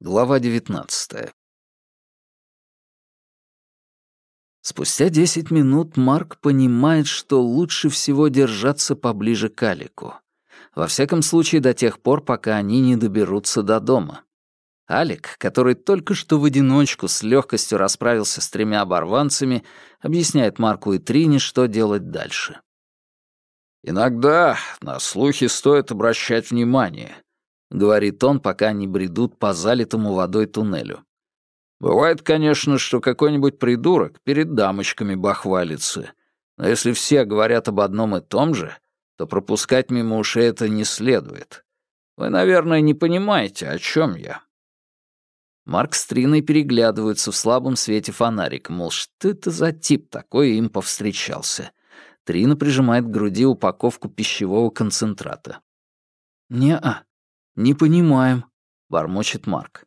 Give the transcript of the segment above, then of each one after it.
Глава 19. Спустя 10 минут Марк понимает, что лучше всего держаться поближе к Алику. Во всяком случае, до тех пор, пока они не доберутся до дома. Алик, который только что в одиночку с легкостью расправился с тремя оборванцами, объясняет Марку и Трине, что делать дальше. «Иногда на слухи стоит обращать внимание», — говорит он, пока они бредут по залитому водой туннелю. «Бывает, конечно, что какой-нибудь придурок перед дамочками бахвалится, но если все говорят об одном и том же, то пропускать мимо ушей это не следует. Вы, наверное, не понимаете, о чем я». Марк с Триной переглядываются в слабом свете фонарика, мол, что это за тип такой им повстречался. Трина прижимает к груди упаковку пищевого концентрата. «Не-а, «Не понимаем», — бормочет Марк.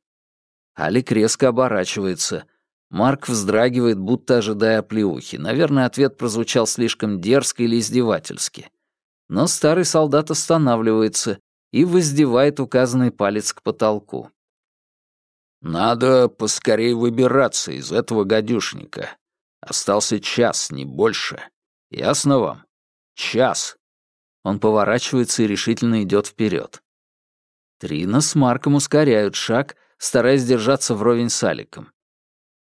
Алик резко оборачивается. Марк вздрагивает, будто ожидая оплеухи. Наверное, ответ прозвучал слишком дерзко или издевательски. Но старый солдат останавливается и воздевает указанный палец к потолку. «Надо поскорее выбираться из этого гадюшника. Остался час, не больше. Ясно вам? Час». Он поворачивается и решительно идет вперед. Трина с Марком ускоряют шаг, стараясь держаться вровень с Аликом.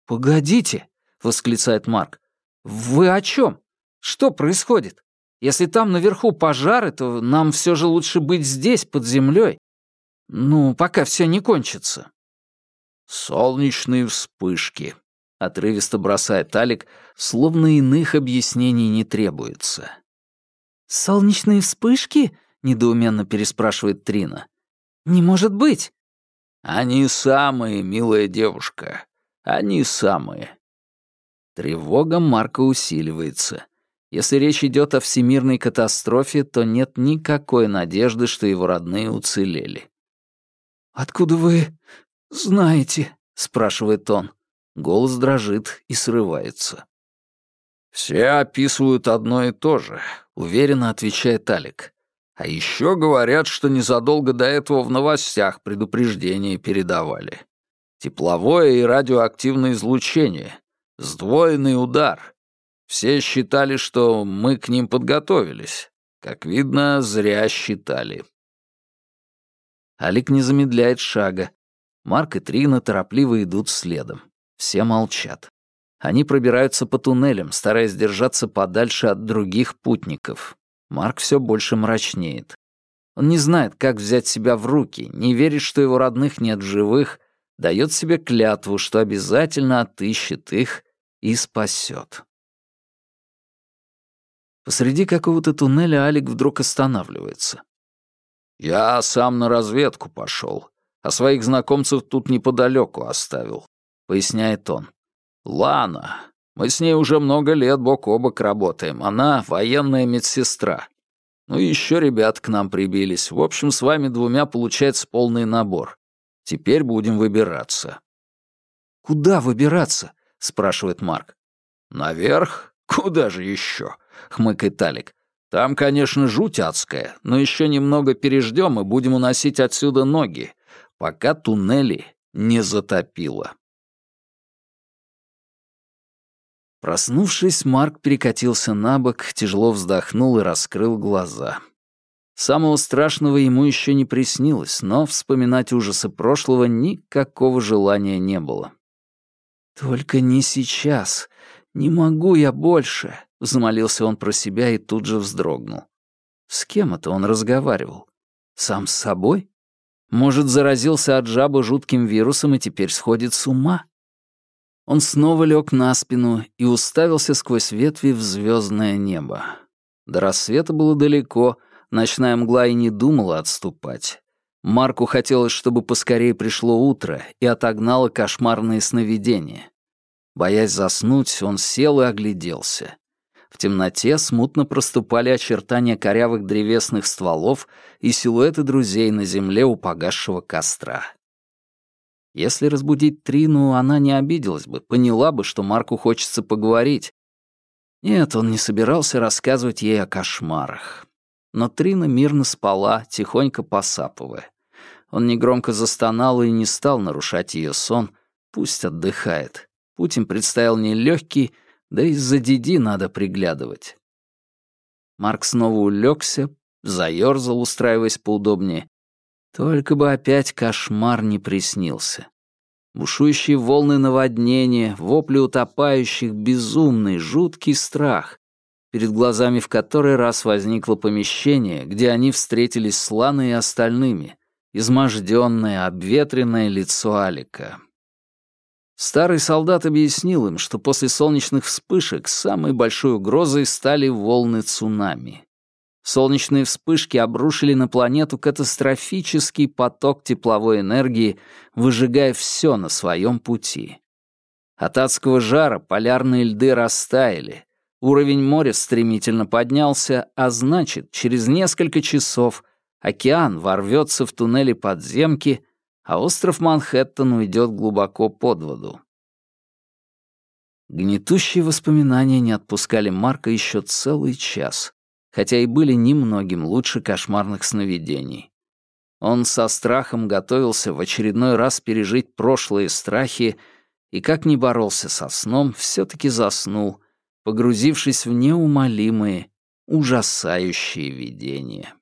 «Погодите!» — восклицает Марк. «Вы о чем? Что происходит? Если там наверху пожары, то нам все же лучше быть здесь, под землей. Ну, пока все не кончится». «Солнечные вспышки», — отрывисто бросает Алик, словно иных объяснений не требуется. «Солнечные вспышки?» — недоуменно переспрашивает Трина. «Не может быть!» «Они самые, милая девушка. Они самые». Тревога Марка усиливается. Если речь идет о всемирной катастрофе, то нет никакой надежды, что его родные уцелели. «Откуда вы знаете?» — спрашивает он. Голос дрожит и срывается. «Все описывают одно и то же», — уверенно отвечает Алик. А еще говорят, что незадолго до этого в новостях предупреждения передавали. Тепловое и радиоактивное излучение. Сдвоенный удар. Все считали, что мы к ним подготовились. Как видно, зря считали. Алик не замедляет шага. Марк и Трина торопливо идут следом. Все молчат. Они пробираются по туннелям, стараясь держаться подальше от других путников. Марк все больше мрачнеет. Он не знает, как взять себя в руки, не верит, что его родных нет в живых, дает себе клятву, что обязательно отыщет их и спасет. Посреди какого-то туннеля Алик вдруг останавливается. «Я сам на разведку пошел, а своих знакомцев тут неподалеку оставил», — поясняет он. «Лана, мы с ней уже много лет бок о бок работаем. Она военная медсестра. Ну и еще ребят к нам прибились. В общем, с вами двумя получается полный набор. Теперь будем выбираться». «Куда выбираться?» — спрашивает Марк. «Наверх? Куда же еще?» — хмыкает Алик. «Там, конечно, жуть адская, но еще немного переждем и будем уносить отсюда ноги, пока туннели не затопило». Проснувшись, Марк перекатился на бок, тяжело вздохнул и раскрыл глаза. Самого страшного ему еще не приснилось, но вспоминать ужасы прошлого никакого желания не было. «Только не сейчас. Не могу я больше», — взмолился он про себя и тут же вздрогнул. С кем это он разговаривал? Сам с собой? Может, заразился от жабы жутким вирусом и теперь сходит с ума? Он снова лег на спину и уставился сквозь ветви в звездное небо. До рассвета было далеко, ночная мгла и не думала отступать. Марку хотелось, чтобы поскорее пришло утро и отогнало кошмарные сновидения. Боясь заснуть, он сел и огляделся. В темноте смутно проступали очертания корявых древесных стволов и силуэты друзей на земле у погасшего костра. Если разбудить Трину, она не обиделась бы, поняла бы, что Марку хочется поговорить. Нет, он не собирался рассказывать ей о кошмарах. Но Трина мирно спала, тихонько посапывая. Он негромко застонал и не стал нарушать ее сон. Пусть отдыхает. Путь им предстоял нелегкий, да и за Диди надо приглядывать. Марк снова улегся, заерзал, устраиваясь поудобнее. Только бы опять кошмар не приснился. Бушующие волны наводнения, вопли утопающих, безумный, жуткий страх, перед глазами в который раз возникло помещение, где они встретились с Ланой и остальными, изможденное, обветренное лицо Алика. Старый солдат объяснил им, что после солнечных вспышек самой большой угрозой стали волны цунами. Солнечные вспышки обрушили на планету катастрофический поток тепловой энергии, выжигая все на своем пути. От адского жара полярные льды растаяли, уровень моря стремительно поднялся, а значит, через несколько часов океан ворвется в туннели подземки — а остров Манхэттен уйдет глубоко под воду. Гнетущие воспоминания не отпускали Марка еще целый час, хотя и были немногим лучше кошмарных сновидений. Он со страхом готовился в очередной раз пережить прошлые страхи и, как ни боролся со сном, все-таки заснул, погрузившись в неумолимые, ужасающие видения.